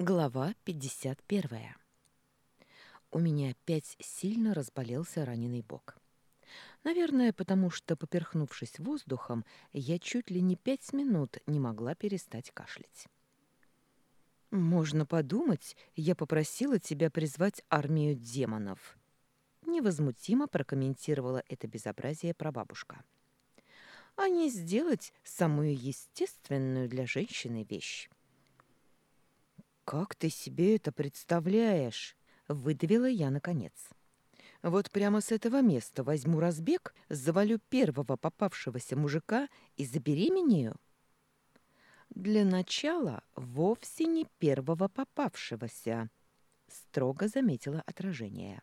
Глава 51. У меня опять сильно разболелся раненый бок. Наверное, потому что, поперхнувшись воздухом, я чуть ли не пять минут не могла перестать кашлять. «Можно подумать, я попросила тебя призвать армию демонов», — невозмутимо прокомментировала это безобразие прабабушка. «А не сделать самую естественную для женщины вещь». «Как ты себе это представляешь?» — выдавила я наконец. «Вот прямо с этого места возьму разбег, завалю первого попавшегося мужика и забеременею?» «Для начала вовсе не первого попавшегося», — строго заметила отражение.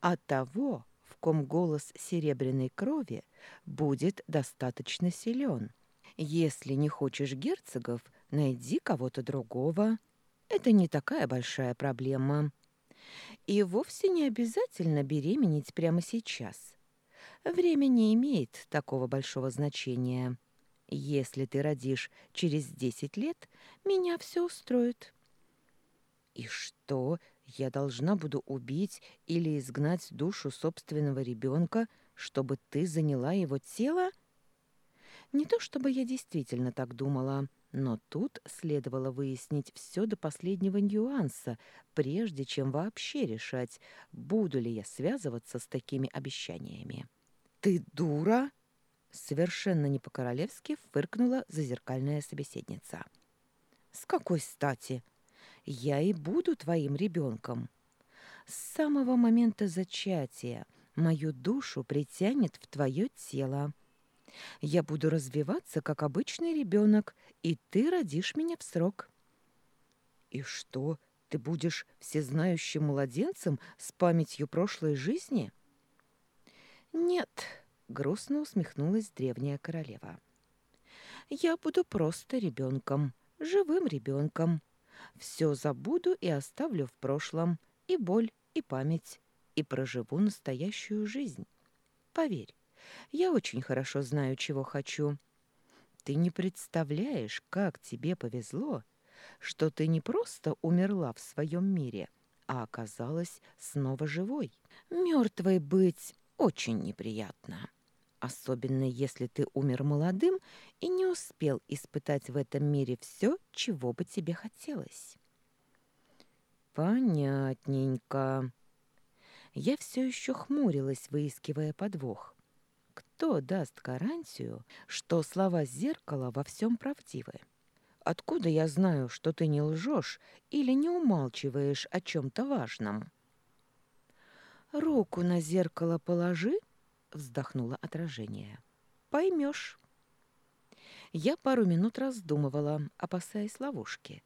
«А того, в ком голос серебряной крови будет достаточно силен. Если не хочешь герцогов, найди кого-то другого». Это не такая большая проблема. И вовсе не обязательно беременеть прямо сейчас. Время не имеет такого большого значения. Если ты родишь через десять лет, меня все устроит. И что, я должна буду убить или изгнать душу собственного ребенка, чтобы ты заняла его тело? Не то чтобы я действительно так думала, но тут следовало выяснить все до последнего нюанса, прежде чем вообще решать, буду ли я связываться с такими обещаниями. «Ты дура!» — совершенно не по-королевски фыркнула зазеркальная собеседница. «С какой стати? Я и буду твоим ребенком. С самого момента зачатия мою душу притянет в твое тело». Я буду развиваться, как обычный ребенок, и ты родишь меня в срок». «И что, ты будешь всезнающим младенцем с памятью прошлой жизни?» «Нет», — грустно усмехнулась древняя королева. «Я буду просто ребенком, живым ребенком. Все забуду и оставлю в прошлом, и боль, и память, и проживу настоящую жизнь. Поверь, я очень хорошо знаю, чего хочу. Ты не представляешь, как тебе повезло, что ты не просто умерла в своем мире, а оказалась снова живой. Мертвой быть очень неприятно. Особенно если ты умер молодым и не успел испытать в этом мире все, чего бы тебе хотелось. Понятненько. Я все еще хмурилась, выискивая подвох. Кто даст гарантию, что слова зеркала во всем правдивы? Откуда я знаю, что ты не лжешь или не умалчиваешь о чем-то важном? Руку на зеркало положи, вздохнуло отражение. Поймешь. Я пару минут раздумывала, опасаясь ловушки.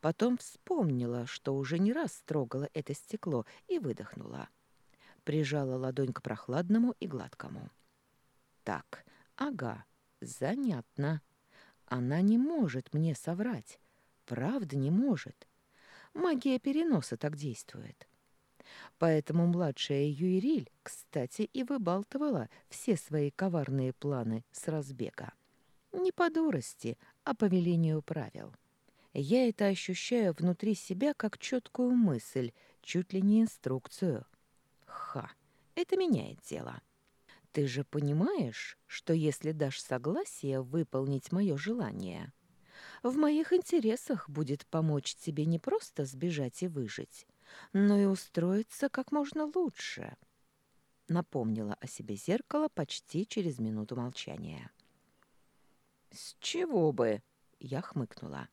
Потом вспомнила, что уже не раз трогала это стекло, и выдохнула. Прижала ладонь к прохладному и гладкому. Так, ага, занятно. Она не может мне соврать. Правда не может. Магия переноса так действует. Поэтому младшая Юириль, кстати, и выбалтывала все свои коварные планы с разбега. Не по дурости, а по велению правил. Я это ощущаю внутри себя как четкую мысль, чуть ли не инструкцию. Ха, это меняет дело. Ты же понимаешь, что если дашь согласие выполнить мое желание, в моих интересах будет помочь тебе не просто сбежать и выжить, но и устроиться как можно лучше. Напомнила о себе зеркало почти через минуту молчания. «С чего бы?» — я хмыкнула.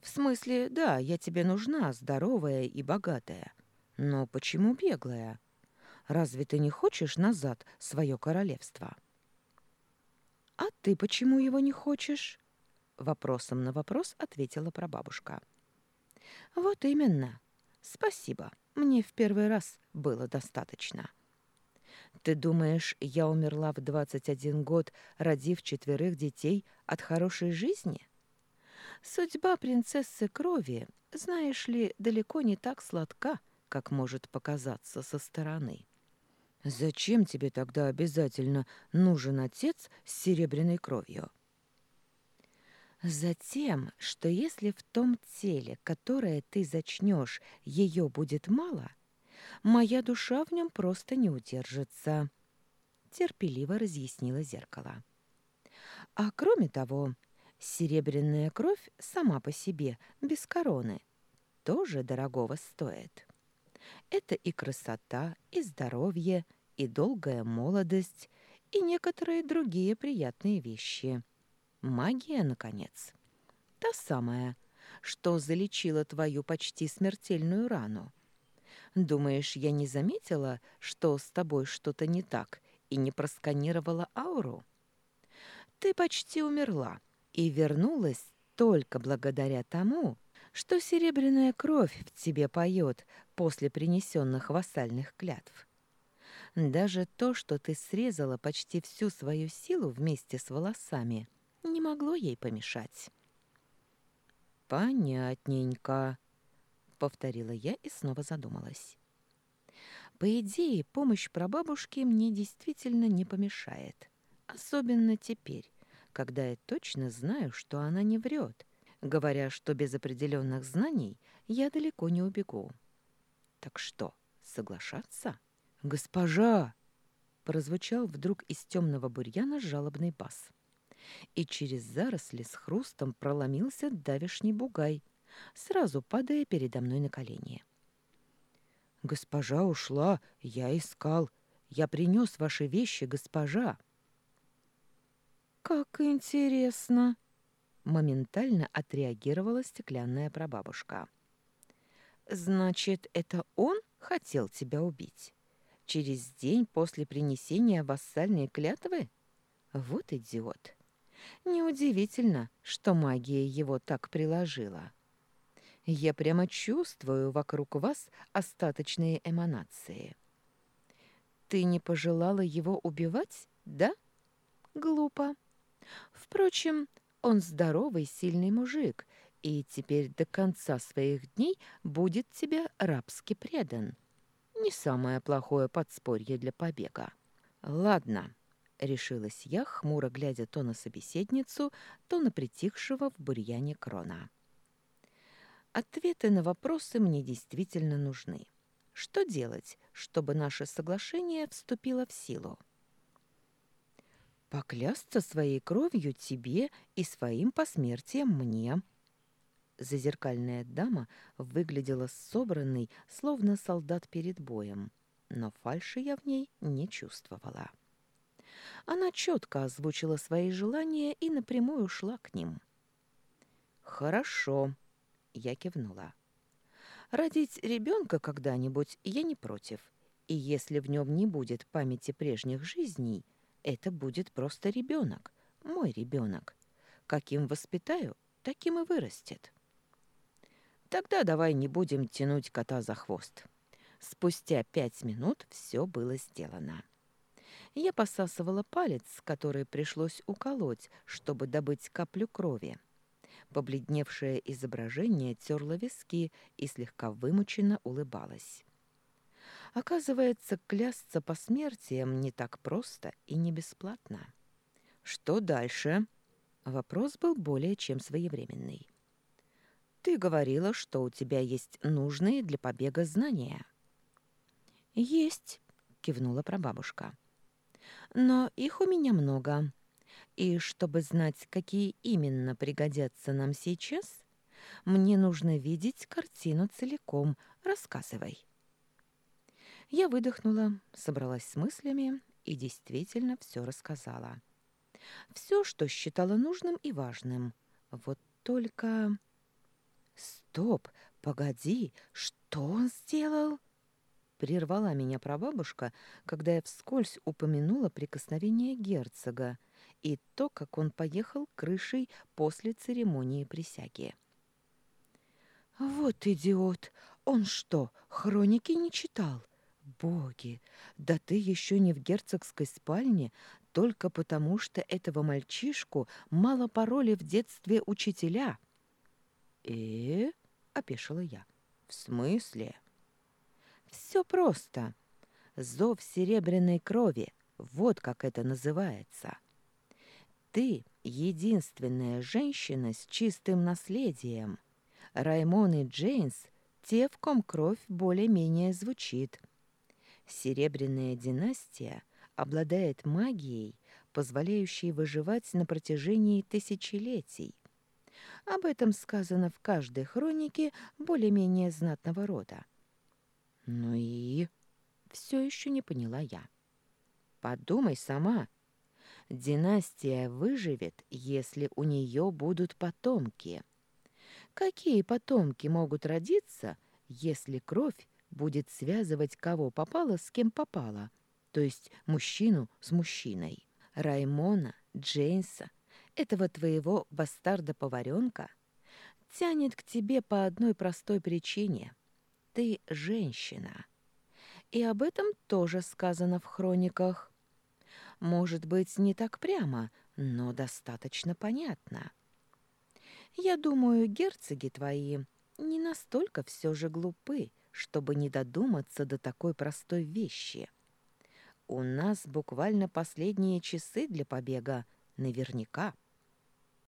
«В смысле, да, я тебе нужна, здоровая и богатая. Но почему беглая?» Разве ты не хочешь назад свое королевство?» «А ты почему его не хочешь?» Вопросом на вопрос ответила прабабушка. «Вот именно. Спасибо. Мне в первый раз было достаточно». «Ты думаешь, я умерла в двадцать один год, родив четверых детей от хорошей жизни?» «Судьба принцессы крови, знаешь ли, далеко не так сладка, как может показаться со стороны». Зачем тебе тогда обязательно нужен отец с серебряной кровью? Затем, что если в том теле, которое ты зачнешь, ее будет мало, моя душа в нем просто не удержится, — терпеливо разъяснила зеркало. А кроме того, серебряная кровь сама по себе, без короны, тоже дорогого стоит. Это и красота, и здоровье, и долгая молодость, и некоторые другие приятные вещи — Магия, наконец. Та самая, что залечила твою почти смертельную рану. Думаешь, я не заметила, что с тобой что-то не так и не просканировала ауру? Ты почти умерла и вернулась только благодаря тому, что серебряная кровь в тебе поет после принесенных вассальных клятв. Даже то, что ты срезала почти всю свою силу вместе с волосами — не могло ей помешать. «Понятненько», — повторила я и снова задумалась. «По идее, помощь прабабушке мне действительно не помешает, особенно теперь, когда я точно знаю, что она не врет, говоря, что без определенных знаний я далеко не убегу. Так что, соглашаться?» «Госпожа!» — прозвучал вдруг из темного бурьяна жалобный бас и через заросли с хрустом проломился давишний бугай, сразу падая передо мной на колени. «Госпожа ушла, я искал. Я принес ваши вещи, госпожа». «Как интересно!» — моментально отреагировала стеклянная прабабушка. «Значит, это он хотел тебя убить? Через день после принесения вассальной клятвы? Вот идиот!» Неудивительно, что магия его так приложила. Я прямо чувствую вокруг вас остаточные эманации. Ты не пожелала его убивать, да? Глупо. Впрочем, он здоровый, сильный мужик, и теперь до конца своих дней будет тебе рабски предан. Не самое плохое подспорье для побега. Ладно, — решилась я, хмуро глядя то на собеседницу, то на притихшего в бурьяне крона. Ответы на вопросы мне действительно нужны. Что делать, чтобы наше соглашение вступило в силу? Поклясться своей кровью тебе и своим посмертием мне. Зазеркальная дама выглядела собранной, словно солдат перед боем, но фальши я в ней не чувствовала. Она четко озвучила свои желания и напрямую ушла к ним. «Хорошо», — я кивнула. «Родить ребенка когда-нибудь я не против, и если в нем не будет памяти прежних жизней, это будет просто ребенок, мой ребенок. Каким воспитаю, таким и вырастет». «Тогда давай не будем тянуть кота за хвост». Спустя пять минут все было сделано. Я посасывала палец, который пришлось уколоть, чтобы добыть каплю крови. Побледневшее изображение терло виски и слегка вымученно улыбалось. Оказывается, клясться по смертиям не так просто и не бесплатно. Что дальше? Вопрос был более чем своевременный. Ты говорила, что у тебя есть нужные для побега знания. Есть, кивнула прабабушка но их у меня много. И чтобы знать, какие именно пригодятся нам сейчас, мне нужно видеть картину целиком. Рассказывай. Я выдохнула, собралась с мыслями и действительно все рассказала. Все, что считала нужным и важным. Вот только... Стоп, погоди, что он сделал? Прервала меня прабабушка, когда я вскользь упомянула прикосновение герцога и то, как он поехал крышей после церемонии присяги. «Вот идиот! Он что, хроники не читал? Боги! Да ты еще не в герцогской спальне, только потому что этого мальчишку мало пароли в детстве учителя». «Э-э?» — опешила я. «В смысле?» Все просто. Зов серебряной крови. Вот как это называется. Ты единственная женщина с чистым наследием. Раймон и Джейнс — те, в ком кровь более-менее звучит. Серебряная династия обладает магией, позволяющей выживать на протяжении тысячелетий. Об этом сказано в каждой хронике более-менее знатного рода. Ну и... Все еще не поняла я. Подумай сама. Династия выживет, если у нее будут потомки. Какие потомки могут родиться, если кровь будет связывать кого попало с кем попало, то есть мужчину с мужчиной? Раймона, Джейнса, этого твоего бастарда-поваренка тянет к тебе по одной простой причине. Ты женщина. И об этом тоже сказано в хрониках. Может быть, не так прямо, но достаточно понятно. Я думаю, герцоги твои не настолько все же глупы, чтобы не додуматься до такой простой вещи. У нас буквально последние часы для побега, наверняка.